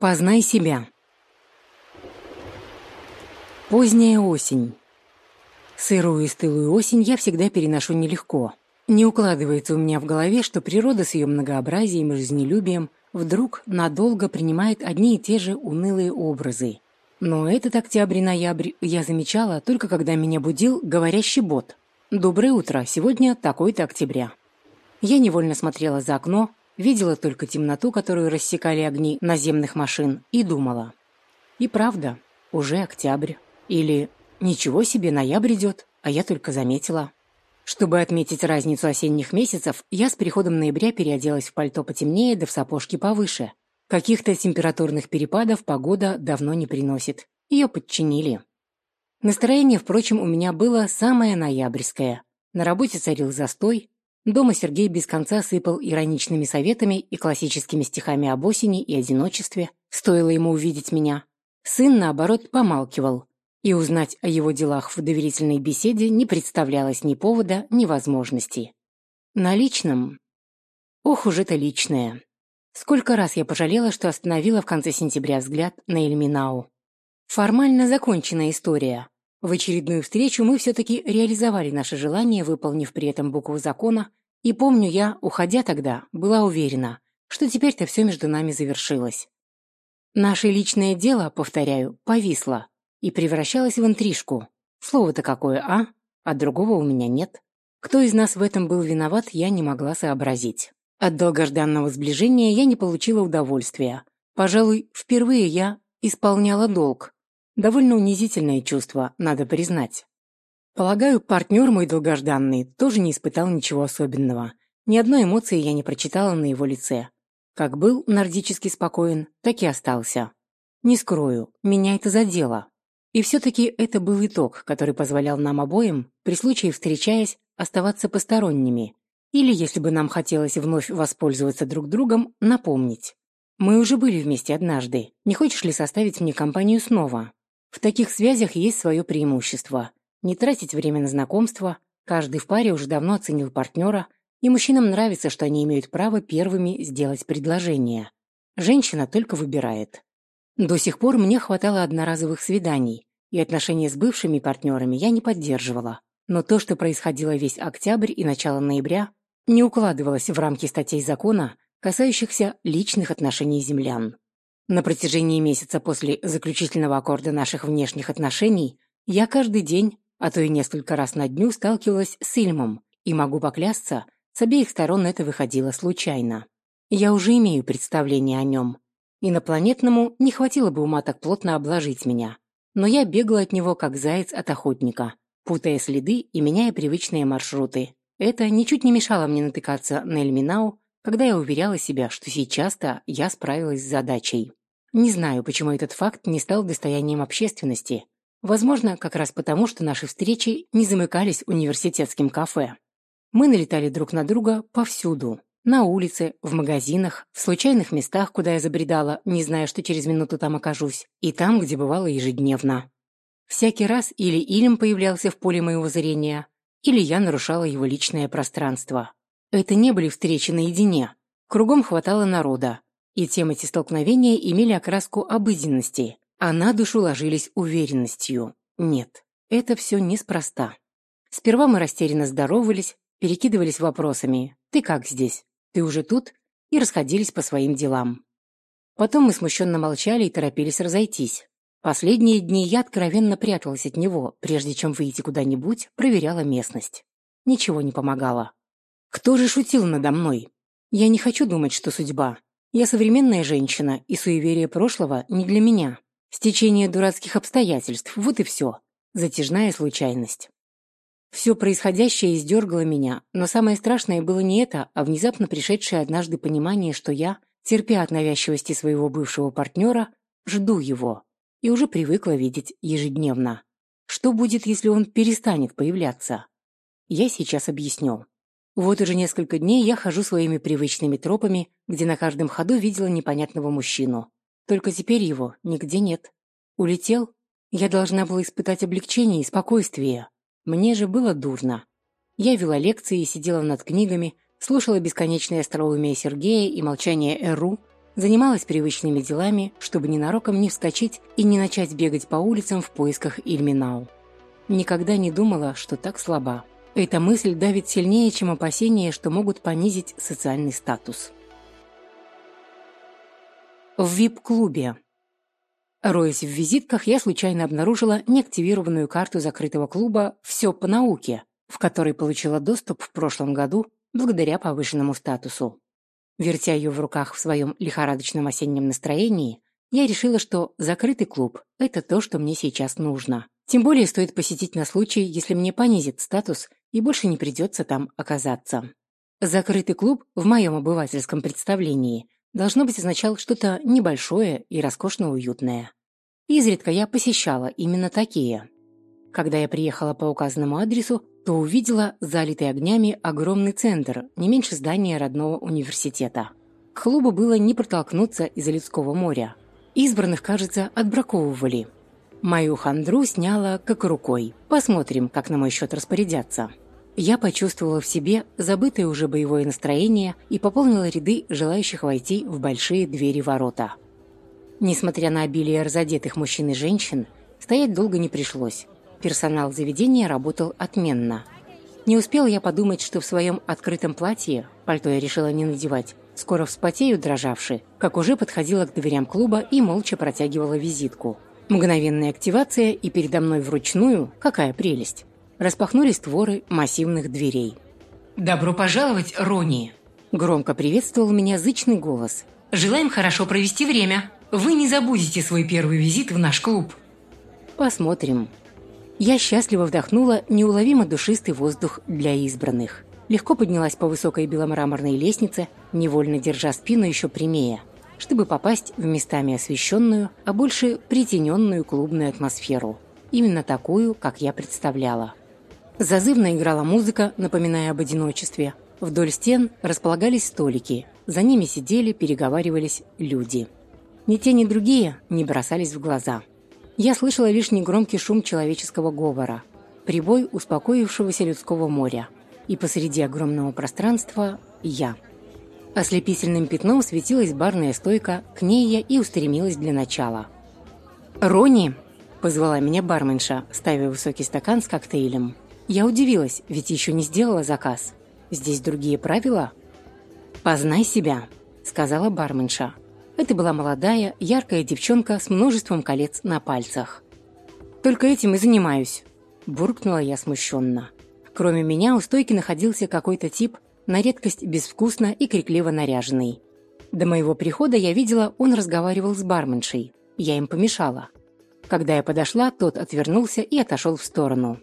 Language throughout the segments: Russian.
Познай себя. Поздняя осень. Сырую и стылую осень я всегда переношу нелегко. Не укладывается у меня в голове, что природа с ее многообразием и жизнелюбием вдруг надолго принимает одни и те же унылые образы. Но этот октябрь-ноябрь я замечала только когда меня будил говорящий бот. «Доброе утро, сегодня такой-то октября». Я невольно смотрела за окно, видела только темноту, которую рассекали огни наземных машин, и думала. И правда, уже октябрь. Или ничего себе, ноябрь идет, а я только заметила. Чтобы отметить разницу осенних месяцев, я с приходом ноября переоделась в пальто потемнее да в сапожки повыше. Каких-то температурных перепадов погода давно не приносит. Ее подчинили. Настроение, впрочем, у меня было самое ноябрьское. На работе царил застой, Дома Сергей без конца сыпал ироничными советами и классическими стихами об осени и одиночестве, стоило ему увидеть меня. Сын, наоборот, помалкивал, и узнать о его делах в доверительной беседе не представлялось ни повода, ни возможности. На личном... Ох уж это личное. Сколько раз я пожалела, что остановила в конце сентября взгляд на Эльминау. Формально законченная история, в очередную встречу мы все-таки реализовали наше желание, выполнив при этом букву закона, и помню, я, уходя тогда, была уверена, что теперь-то все между нами завершилось. Наше личное дело, повторяю, повисло и превращалось в интрижку. Слово-то какое, а? А другого у меня нет. Кто из нас в этом был виноват, я не могла сообразить. От долгожданного сближения я не получила удовольствия. Пожалуй, впервые я исполняла долг, Довольно унизительное чувство, надо признать. Полагаю, партнер мой долгожданный тоже не испытал ничего особенного. Ни одной эмоции я не прочитала на его лице. Как был нордически спокоен, так и остался. Не скрою, меня это задело. И все-таки это был итог, который позволял нам обоим, при случае встречаясь, оставаться посторонними. Или, если бы нам хотелось вновь воспользоваться друг другом, напомнить. Мы уже были вместе однажды. Не хочешь ли составить мне компанию снова? В таких связях есть свое преимущество. Не тратить время на знакомство, каждый в паре уже давно оценил партнера, и мужчинам нравится, что они имеют право первыми сделать предложение. Женщина только выбирает. До сих пор мне хватало одноразовых свиданий, и отношения с бывшими партнерами я не поддерживала. Но то, что происходило весь октябрь и начало ноября, не укладывалось в рамки статей закона, касающихся личных отношений землян. На протяжении месяца после заключительного аккорда наших внешних отношений я каждый день, а то и несколько раз на дню сталкивалась с Ильмом, и могу поклясться, с обеих сторон это выходило случайно. Я уже имею представление о нем. Инопланетному не хватило бы ума так плотно обложить меня, но я бегала от него, как заяц от охотника, путая следы и меняя привычные маршруты. Это ничуть не мешало мне натыкаться на Эльминау, когда я уверяла себя, что сейчас-то я справилась с задачей. Не знаю, почему этот факт не стал достоянием общественности. Возможно, как раз потому, что наши встречи не замыкались университетским кафе. Мы налетали друг на друга повсюду. На улице, в магазинах, в случайных местах, куда я забредала, не зная, что через минуту там окажусь, и там, где бывало ежедневно. Всякий раз или Илем появлялся в поле моего зрения, или я нарушала его личное пространство. Это не были встречи наедине. Кругом хватало народа, и тем эти столкновения имели окраску обыденности, а на душу ложились уверенностью. Нет, это все неспроста. Сперва мы растерянно здоровались, перекидывались вопросами «Ты как здесь? Ты уже тут?» и расходились по своим делам. Потом мы смущенно молчали и торопились разойтись. Последние дни я откровенно пряталась от него, прежде чем выйти куда-нибудь, проверяла местность. Ничего не помогало. Кто же шутил надо мной? Я не хочу думать, что судьба. Я современная женщина, и суеверие прошлого не для меня. Стечение дурацких обстоятельств, вот и все. Затяжная случайность. Все происходящее издергало меня, но самое страшное было не это, а внезапно пришедшее однажды понимание, что я, терпя от навязчивости своего бывшего партнера, жду его и уже привыкла видеть ежедневно. Что будет, если он перестанет появляться? Я сейчас объясню. Вот уже несколько дней я хожу своими привычными тропами, где на каждом ходу видела непонятного мужчину. Только теперь его нигде нет. Улетел? Я должна была испытать облегчение и спокойствие. Мне же было дурно. Я вела лекции и сидела над книгами, слушала бесконечное остроумие Сергея и молчание Эру, занималась привычными делами, чтобы ненароком не вскочить и не начать бегать по улицам в поисках Ильминау. Никогда не думала, что так слаба. Эта мысль давит сильнее, чем опасения, что могут понизить социальный статус. В вип-клубе. Роясь в визитках, я случайно обнаружила неактивированную карту закрытого клуба «Все по науке», в который получила доступ в прошлом году благодаря повышенному статусу. Вертя ее в руках в своем лихорадочном осеннем настроении, я решила, что закрытый клуб – это то, что мне сейчас нужно. Тем более стоит посетить на случай, если мне понизит статус и больше не придется там оказаться. Закрытый клуб в моем обывательском представлении должно быть означал что-то небольшое и роскошно уютное. Изредка я посещала именно такие. Когда я приехала по указанному адресу, то увидела залитый огнями огромный центр, не меньше здания родного университета. К клубу было не протолкнуться из-за людского моря. Избранных, кажется, отбраковывали. Мою хандру сняла как рукой. Посмотрим, как на мой счет распорядятся. Я почувствовала в себе забытое уже боевое настроение и пополнила ряды желающих войти в большие двери ворота. Несмотря на обилие разодетых мужчин и женщин, стоять долго не пришлось. Персонал заведения работал отменно. Не успела я подумать, что в своем открытом платье, пальто я решила не надевать, скоро вспотею дрожавши, как уже подходила к дверям клуба и молча протягивала визитку. Мгновенная активация, и передо мной вручную, какая прелесть, распахнулись створы массивных дверей. «Добро пожаловать, Рони!» Громко приветствовал меня зычный голос. «Желаем хорошо провести время. Вы не забудете свой первый визит в наш клуб». «Посмотрим», я счастливо вдохнула неуловимо душистый воздух для избранных. Легко поднялась по высокой беломраморной лестнице, невольно держа спину еще прямее, чтобы попасть в местами освещенную, а больше притененную клубную атмосферу. Именно такую, как я представляла. Зазывно играла музыка, напоминая об одиночестве. Вдоль стен располагались столики. За ними сидели, переговаривались люди. Ни те, ни другие не бросались в глаза. Я слышала лишь негромкий шум человеческого говора, прибой успокоившегося людского моря. И посреди огромного пространства – я. Ослепительным пятном светилась барная стойка, к ней я и устремилась для начала. «Рони!» – позвала меня барменша, ставя высокий стакан с коктейлем. Я удивилась, ведь еще не сделала заказ. Здесь другие правила? «Познай себя», – сказала барменша. Это была молодая, яркая девчонка с множеством колец на пальцах. «Только этим и занимаюсь», – буркнула я смущенно. Кроме меня у стойки находился какой-то тип, на редкость безвкусно и крикливо наряженный. До моего прихода я видела, он разговаривал с барменшей. Я им помешала. Когда я подошла, тот отвернулся и отошел в сторону.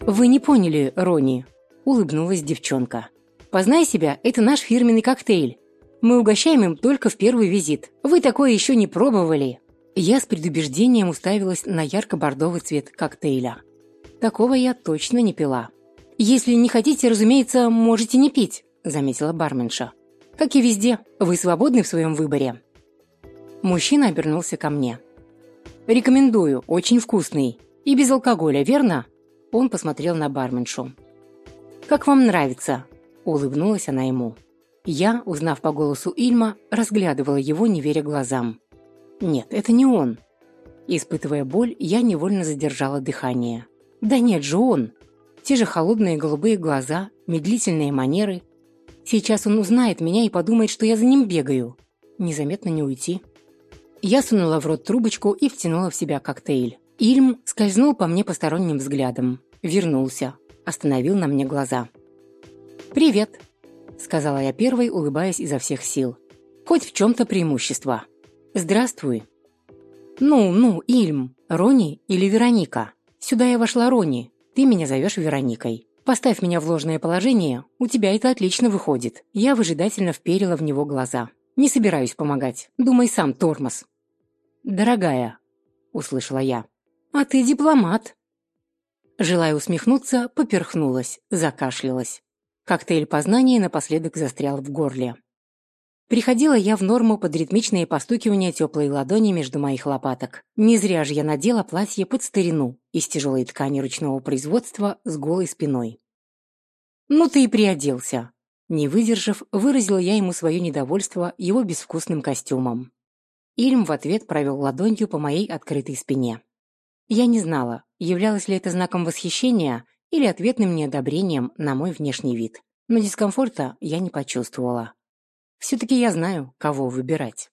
«Вы не поняли, Рони», – улыбнулась девчонка. «Познай себя, это наш фирменный коктейль. Мы угощаем им только в первый визит. Вы такое еще не пробовали». Я с предубеждением уставилась на ярко-бордовый цвет коктейля. Такого я точно не пила. «Если не хотите, разумеется, можете не пить», – заметила барменша. «Как и везде, вы свободны в своем выборе». Мужчина обернулся ко мне. «Рекомендую, очень вкусный. И без алкоголя, верно?» Он посмотрел на барменшу. «Как вам нравится?» – улыбнулась она ему. Я, узнав по голосу Ильма, разглядывала его, не веря глазам. Нет, это не он. Испытывая боль, я невольно задержала дыхание. Да нет же он. Те же холодные голубые глаза, медлительные манеры. Сейчас он узнает меня и подумает, что я за ним бегаю. Незаметно не уйти. Я сунула в рот трубочку и втянула в себя коктейль. Ильм скользнул по мне посторонним взглядом. Вернулся. Остановил на мне глаза. «Привет», сказала я первой, улыбаясь изо всех сил. Хоть в чем-то преимущество. Здравствуй. Ну, ну, Ильм, Рони или Вероника? Сюда я вошла Рони. Ты меня зовешь Вероникой. Поставь меня в ложное положение, у тебя это отлично выходит. Я выжидательно вперила в него глаза. Не собираюсь помогать. Думай сам, тормоз. Дорогая, услышала я. А ты дипломат. Желая усмехнуться, поперхнулась, закашлялась. Коктейль познания напоследок застрял в горле. Приходила я в норму под ритмичные постукивания теплой ладони между моих лопаток. Не зря же я надела платье под старину из тяжелой ткани ручного производства с голой спиной. «Ну ты и приоделся», – Не выдержав, выразила я ему свое недовольство его безвкусным костюмом. Ильм в ответ провел ладонью по моей открытой спине. Я не знала, являлось ли это знаком восхищения или ответным неодобрением на мой внешний вид, но дискомфорта я не почувствовала. Все-таки я знаю, кого выбирать.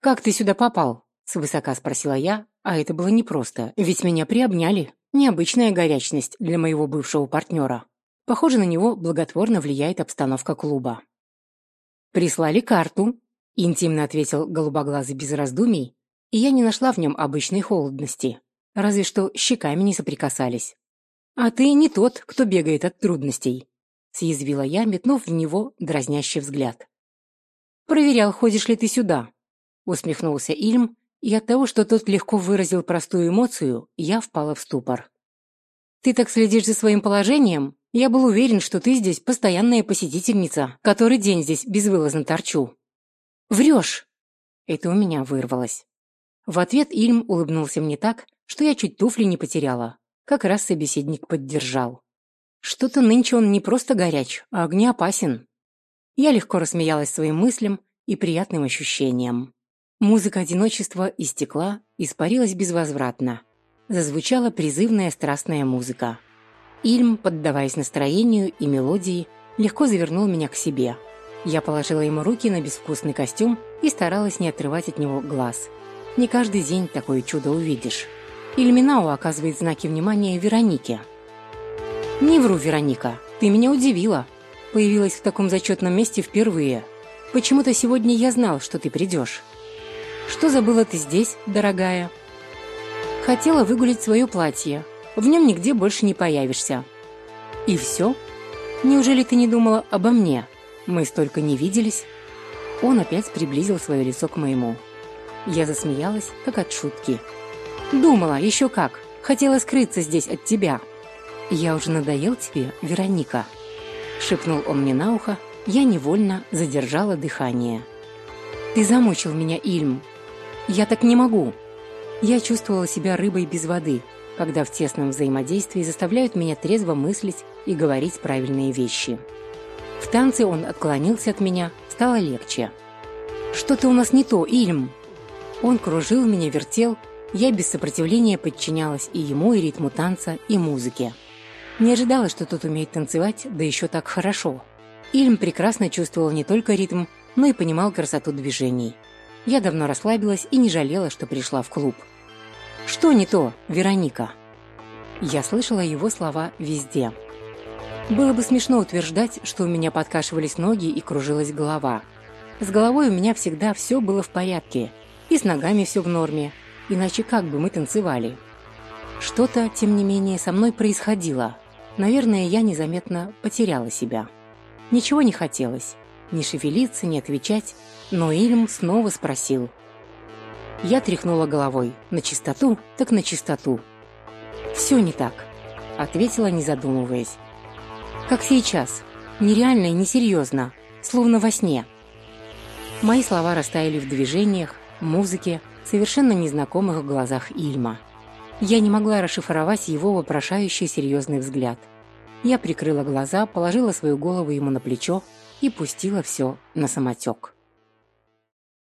«Как ты сюда попал?» — свысока спросила я, а это было непросто, ведь меня приобняли. Необычная горячность для моего бывшего партнера. Похоже, на него благотворно влияет обстановка клуба. «Прислали карту», — интимно ответил голубоглазый без раздумий, и я не нашла в нем обычной холодности, разве что щеками не соприкасались. «А ты не тот, кто бегает от трудностей», — съязвила я, метнув в него дразнящий взгляд. «Проверял, ходишь ли ты сюда», — усмехнулся Ильм, и от того, что тот легко выразил простую эмоцию, я впала в ступор. «Ты так следишь за своим положением? Я был уверен, что ты здесь постоянная посетительница, который день здесь безвылазно торчу». «Врешь!» Это у меня вырвалось. В ответ Ильм улыбнулся мне так, что я чуть туфли не потеряла. Как раз собеседник поддержал. Что-то нынче он не просто горяч, а огнеопасен. Я легко рассмеялась своим мыслям и приятным ощущениям. Музыка одиночества истекла, испарилась безвозвратно. Зазвучала призывная страстная музыка. Ильм, поддаваясь настроению и мелодии, легко завернул меня к себе. Я положила ему руки на безвкусный костюм и старалась не отрывать от него глаз. Не каждый день такое чудо увидишь. Ильминау оказывает знаки внимания Веронике. «Не вру, Вероника, ты меня удивила. Появилась в таком зачетном месте впервые. Почему-то сегодня я знал, что ты придешь». Что забыла ты здесь, дорогая? Хотела выгулить свое платье. В нем нигде больше не появишься. И все? Неужели ты не думала обо мне? Мы столько не виделись. Он опять приблизил свое лицо к моему. Я засмеялась, как от шутки. Думала, еще как. Хотела скрыться здесь от тебя. Я уже надоел тебе, Вероника. Шепнул он мне на ухо. Я невольно задержала дыхание. Ты замучил меня, Ильм. Я так не могу. Я чувствовала себя рыбой без воды, когда в тесном взаимодействии заставляют меня трезво мыслить и говорить правильные вещи. В танце он отклонился от меня, стало легче. «Что-то у нас не то, Ильм!» Он кружил меня, вертел, я без сопротивления подчинялась и ему, и ритму танца, и музыке. Не ожидала, что тот умеет танцевать, да еще так хорошо. Ильм прекрасно чувствовал не только ритм, но и понимал красоту движений. Я давно расслабилась и не жалела, что пришла в клуб. «Что не то, Вероника?» Я слышала его слова везде. Было бы смешно утверждать, что у меня подкашивались ноги и кружилась голова. С головой у меня всегда все было в порядке, и с ногами все в норме, иначе как бы мы танцевали. Что-то, тем не менее, со мной происходило. Наверное, я незаметно потеряла себя. Ничего не хотелось. Ни шевелиться, ни отвечать, но Ильм снова спросил. Я тряхнула головой. На чистоту, так на чистоту. «Все не так», — ответила, не задумываясь. «Как сейчас. Нереально и несерьезно. Словно во сне». Мои слова растаяли в движениях, музыке, совершенно незнакомых в глазах Ильма. Я не могла расшифровать его вопрошающий серьезный взгляд. Я прикрыла глаза, положила свою голову ему на плечо и пустила все на самотек.